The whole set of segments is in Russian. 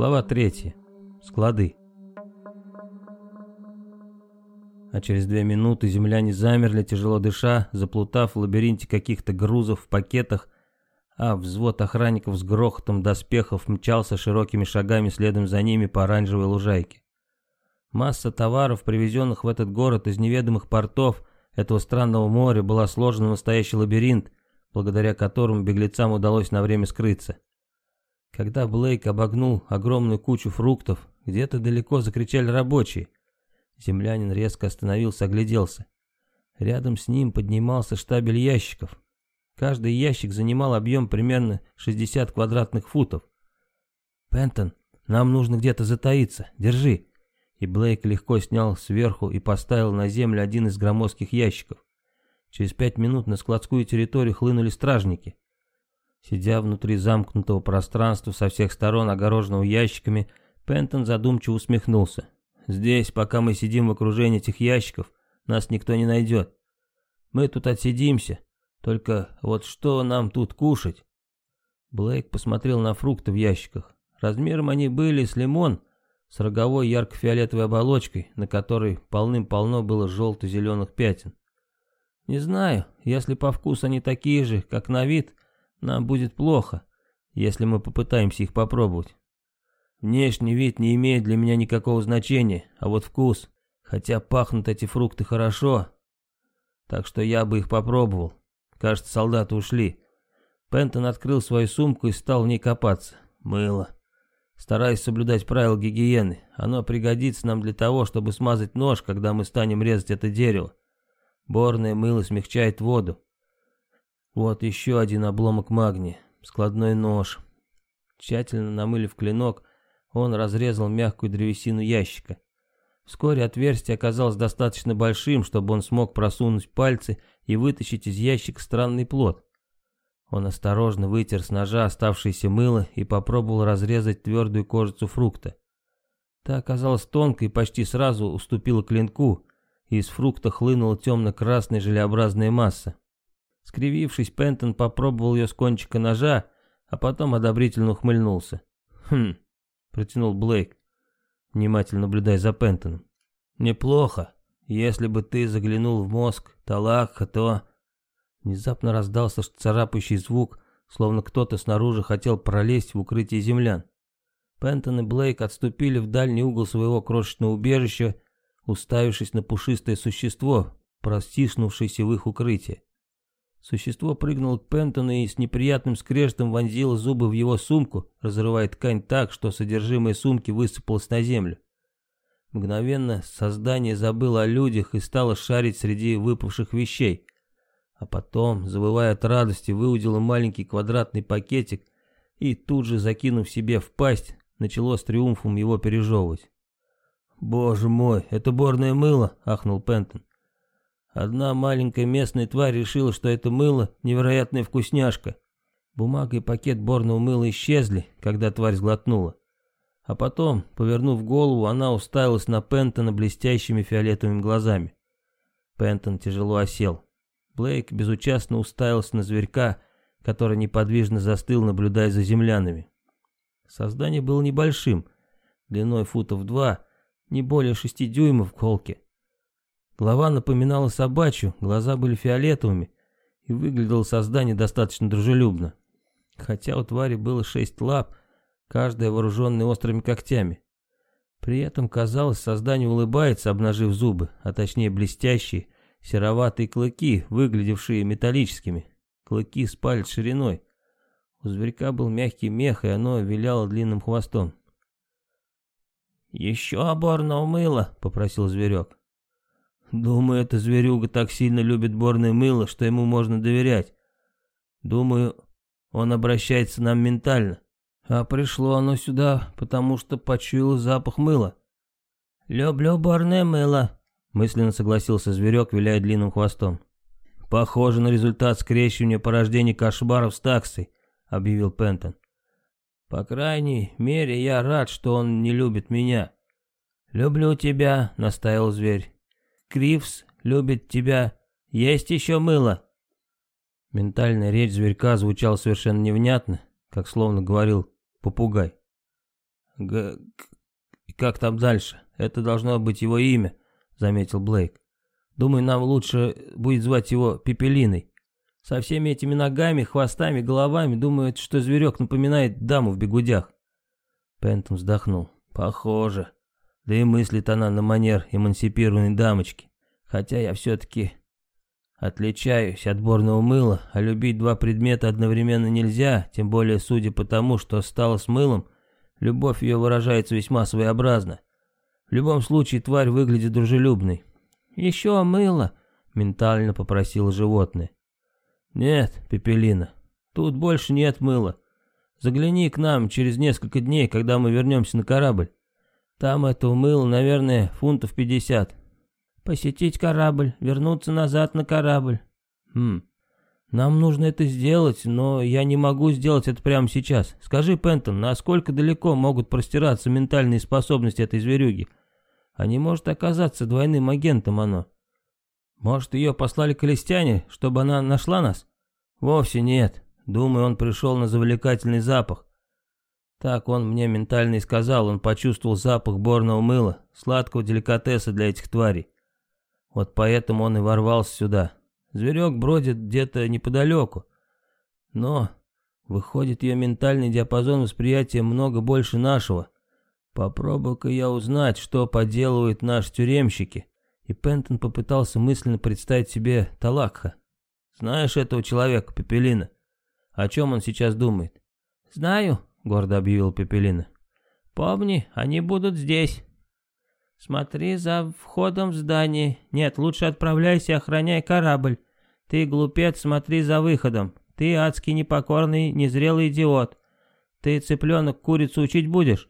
Глава 3. Склады. А через две минуты земляне замерли, тяжело дыша, заплутав в лабиринте каких-то грузов в пакетах, а взвод охранников с грохотом доспехов мчался широкими шагами следом за ними по оранжевой лужайке. Масса товаров, привезенных в этот город из неведомых портов этого странного моря, была сложена в настоящий лабиринт, благодаря которому беглецам удалось на время скрыться. Когда Блейк обогнул огромную кучу фруктов, где-то далеко закричали рабочие. Землянин резко остановился, огляделся. Рядом с ним поднимался штабель ящиков. Каждый ящик занимал объем примерно 60 квадратных футов. «Пентон, нам нужно где-то затаиться. Держи!» И Блейк легко снял сверху и поставил на землю один из громоздких ящиков. Через пять минут на складскую территорию хлынули стражники. Сидя внутри замкнутого пространства со всех сторон, огороженного ящиками, Пентон задумчиво усмехнулся. «Здесь, пока мы сидим в окружении этих ящиков, нас никто не найдет. Мы тут отсидимся, только вот что нам тут кушать?» Блейк посмотрел на фрукты в ящиках. Размером они были с лимон, с роговой ярко-фиолетовой оболочкой, на которой полным-полно было желто-зеленых пятен. «Не знаю, если по вкусу они такие же, как на вид, нам будет плохо, если мы попытаемся их попробовать. Внешний вид не имеет для меня никакого значения, а вот вкус, хотя пахнут эти фрукты хорошо, так что я бы их попробовал. Кажется, солдаты ушли. Пентон открыл свою сумку и стал в ней копаться. Мыло. Стараясь соблюдать правила гигиены, оно пригодится нам для того, чтобы смазать нож, когда мы станем резать это дерево. Борное мыло смягчает воду. Вот еще один обломок магния, складной нож. Тщательно намылив клинок, он разрезал мягкую древесину ящика. Вскоре отверстие оказалось достаточно большим, чтобы он смог просунуть пальцы и вытащить из ящика странный плод. Он осторожно вытер с ножа оставшееся мыло и попробовал разрезать твердую кожицу фрукта. Та оказалась тонкой и почти сразу уступила клинку, и из фрукта хлынула темно-красная желеобразная масса. Скривившись, Пентон попробовал ее с кончика ножа, а потом одобрительно ухмыльнулся. «Хм», — протянул Блейк, внимательно наблюдая за Пентоном. «Неплохо. Если бы ты заглянул в мозг Талака, то...» Внезапно раздался царапающий звук, словно кто-то снаружи хотел пролезть в укрытие землян. Пентон и Блейк отступили в дальний угол своего крошечного убежища, уставившись на пушистое существо, простиснувшееся в их укрытие. Существо прыгнуло к Пентону и с неприятным скрежетом вонзило зубы в его сумку, разрывая ткань так, что содержимое сумки высыпалось на землю. Мгновенно создание забыло о людях и стало шарить среди выпавших вещей. А потом, забывая от радости, выудило маленький квадратный пакетик и тут же, закинув себе в пасть, начало с триумфом его пережевывать. «Боже мой, это борное мыло!» — ахнул Пентон. Одна маленькая местная тварь решила, что это мыло — невероятная вкусняшка. Бумага и пакет борного мыла исчезли, когда тварь сглотнула. А потом, повернув голову, она уставилась на Пентона блестящими фиолетовыми глазами. Пентон тяжело осел. Блейк безучастно уставился на зверька, который неподвижно застыл, наблюдая за землянами. Создание было небольшим, длиной футов два, не более шести дюймов в холке. Голова напоминала собачью, глаза были фиолетовыми, и выглядело создание достаточно дружелюбно. Хотя у твари было шесть лап, каждая вооруженная острыми когтями. При этом, казалось, создание улыбается, обнажив зубы, а точнее блестящие, сероватые клыки, выглядевшие металлическими. Клыки с палец шириной. У зверька был мягкий мех, и оно виляло длинным хвостом. «Еще оборного мыла», — попросил зверек. Думаю, эта зверюга так сильно любит борное мыло, что ему можно доверять. Думаю, он обращается нам ментально. А пришло оно сюда, потому что почуяло запах мыла. «Люблю борное мыло», — мысленно согласился зверек, виляя длинным хвостом. «Похоже на результат скрещивания порождений кошмаров с таксой», — объявил Пентон. «По крайней мере, я рад, что он не любит меня». «Люблю тебя», — настаивал зверь. Кривс любит тебя. Есть еще мыло?» Ментальная речь зверька звучала совершенно невнятно, как словно говорил попугай. Г... Как там дальше? Это должно быть его имя, заметил Блейк. Думаю, нам лучше будет звать его Пепелиной. Со всеми этими ногами, хвостами, головами, думаю, что зверек напоминает даму в бегудях. Пентон вздохнул. Похоже. Да и мыслит она на манер эмансипированной дамочки. Хотя я все-таки отличаюсь от борного мыла, а любить два предмета одновременно нельзя, тем более судя по тому, что стало с мылом, любовь ее выражается весьма своеобразно. В любом случае тварь выглядит дружелюбной. «Еще мыло», — ментально попросило животное. «Нет, Пепелина, тут больше нет мыла. Загляни к нам через несколько дней, когда мы вернемся на корабль. Там этого мыла, наверное, фунтов пятьдесят. Посетить корабль, вернуться назад на корабль. Хм, нам нужно это сделать, но я не могу сделать это прямо сейчас. Скажи, Пентон, насколько далеко могут простираться ментальные способности этой зверюги? А не может оказаться двойным агентом оно? Может, ее послали колестяне, чтобы она нашла нас? Вовсе нет. Думаю, он пришел на завлекательный запах. Так он мне ментально и сказал, он почувствовал запах борного мыла, сладкого деликатеса для этих тварей. Вот поэтому он и ворвался сюда. Зверек бродит где-то неподалеку. Но, выходит, ее ментальный диапазон восприятия много больше нашего. Попробую-ка я узнать, что поделывают наши тюремщики. И Пентон попытался мысленно представить себе Талакха. Знаешь этого человека, Пепелина? О чем он сейчас думает? Знаю, гордо объявил Пепелина. Помни, они будут здесь. Смотри за входом в здание. Нет, лучше отправляйся охраняй корабль. Ты, глупец, смотри за выходом. Ты адский непокорный, незрелый идиот. Ты, цыпленок, курицу учить будешь?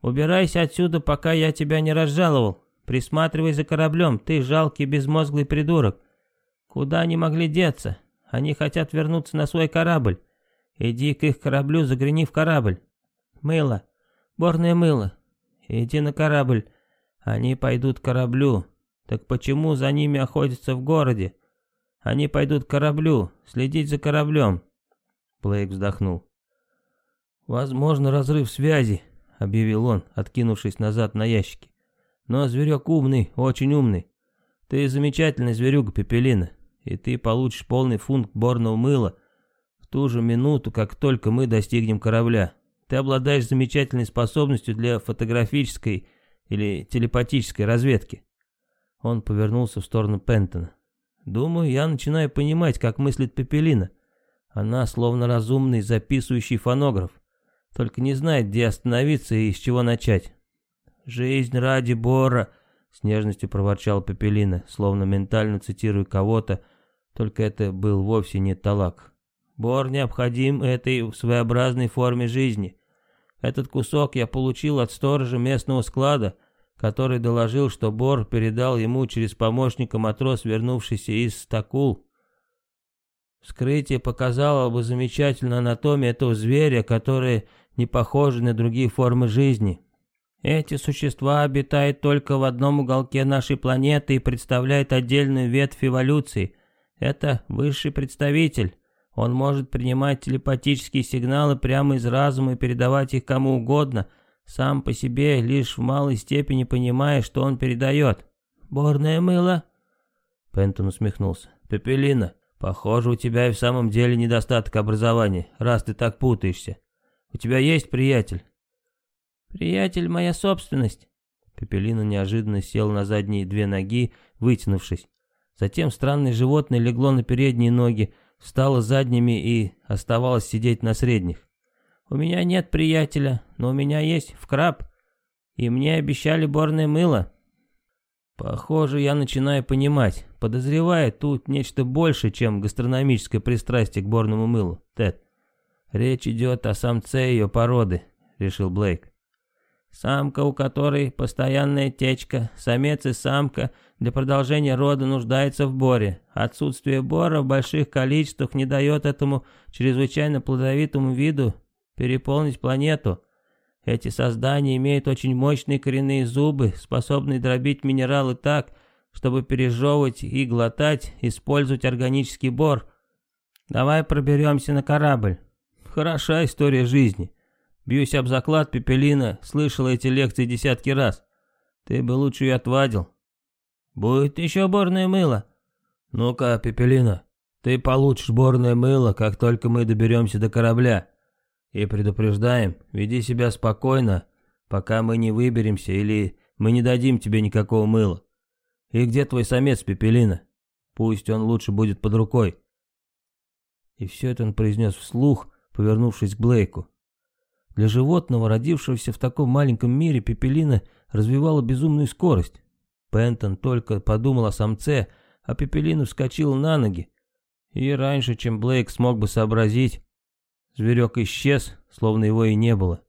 Убирайся отсюда, пока я тебя не разжаловал. Присматривай за кораблем, ты жалкий безмозглый придурок. Куда они могли деться? Они хотят вернуться на свой корабль. Иди к их кораблю, загляни в корабль. Мыло. Борное мыло. Иди на корабль. Они пойдут к кораблю. Так почему за ними охотятся в городе? Они пойдут к кораблю, следить за кораблем. Блейк вздохнул. «Возможно, разрыв связи», — объявил он, откинувшись назад на ящике. «Но зверек умный, очень умный. Ты замечательный зверюга, Пепелина, и ты получишь полный фунт борного мыла ту же минуту, как только мы достигнем корабля. Ты обладаешь замечательной способностью для фотографической или телепатической разведки». Он повернулся в сторону Пентона. «Думаю, я начинаю понимать, как мыслит Пепелина. Она словно разумный записывающий фонограф, только не знает, где остановиться и с чего начать. «Жизнь ради Бора!» — с нежностью проворчал Пепелина, словно ментально цитируя кого-то, только это был вовсе не Талак. «Бор необходим этой своеобразной форме жизни. Этот кусок я получил от сторожа местного склада, который доложил, что Бор передал ему через помощника матрос, вернувшийся из Стакул. Вскрытие показало бы замечательную анатомию этого зверя, который не похожа на другие формы жизни. Эти существа обитают только в одном уголке нашей планеты и представляют отдельную ветвь эволюции. Это высший представитель. Он может принимать телепатические сигналы прямо из разума и передавать их кому угодно – сам по себе лишь в малой степени понимая, что он передает. «Борное мыло?» Пентон усмехнулся. «Пепелина, похоже, у тебя и в самом деле недостаток образования, раз ты так путаешься. У тебя есть приятель?» «Приятель — моя собственность». Пепелина неожиданно сел на задние две ноги, вытянувшись. Затем странное животное легло на передние ноги, встало задними и оставалось сидеть на средних. У меня нет приятеля, но у меня есть вкраб, и мне обещали борное мыло. Похоже, я начинаю понимать. Подозреваю, тут нечто больше, чем гастрономическое пристрастие к борному мылу, Тед. Речь идет о самце ее породы, решил Блейк. Самка, у которой постоянная течка, самец и самка для продолжения рода нуждаются в боре. Отсутствие бора в больших количествах не дает этому чрезвычайно плодовитому виду переполнить планету. Эти создания имеют очень мощные коренные зубы, способные дробить минералы так, чтобы пережевывать и глотать, использовать органический бор. Давай проберемся на корабль. Хороша история жизни. Бьюсь об заклад, Пепелина слышала эти лекции десятки раз. Ты бы лучше ее отвадил. Будет еще борное мыло. Ну-ка, Пепелина, ты получишь борное мыло, как только мы доберемся до корабля. И предупреждаем, веди себя спокойно, пока мы не выберемся или мы не дадим тебе никакого мыла. И где твой самец, Пепелина? Пусть он лучше будет под рукой. И все это он произнес вслух, повернувшись к Блейку. Для животного, родившегося в таком маленьком мире, Пепелина развивала безумную скорость. Пентон только подумал о самце, а Пепелина вскочила на ноги. И раньше, чем Блейк смог бы сообразить, зверек исчез, словно его и не было.